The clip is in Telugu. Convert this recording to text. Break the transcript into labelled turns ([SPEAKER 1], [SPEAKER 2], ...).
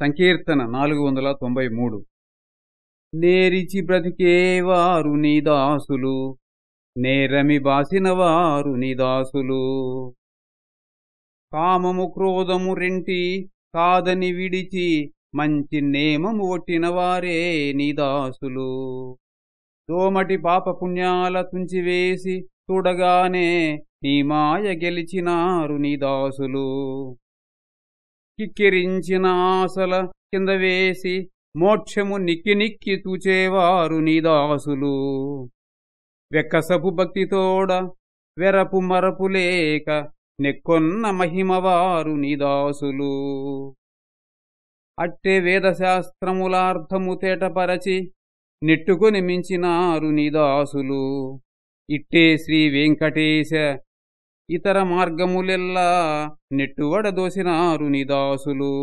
[SPEAKER 1] సంకీర్తన నాలుగు వందల తొంభై మూడు. నేరిచి బ్రతికేవారు నీ దాసులు నేరమి బాసినవారు నీ దాసులు. కామము క్రోధము రెంటి కాదని విడిచి మంచి నేమము ఒట్టినవారే నీ దాసులు. దోమటి పాపపుణ్యాల తుంచివేసి చూడగానే నీ మాయ గెలిచినారు నీ దాసులు. కిక్కిరించిన ఆశల కింద వేసి మోక్షము నిక్కి నిక్కి తూచేవారు నీదాసులు వెక్కసపు భక్తితోడ వెరపు మరపు లేక నెక్కొన్న మహిమవారు నీదాసులు అట్టే వేదశాస్త్రములార్థము తేటపరచి నెట్టుకొని మించినారు నీదాసులు ఇట్టే శ్రీ వెంకటేశ ఇతర మార్గములెల్లా నెట్టువడదోసినారు నిదాసులు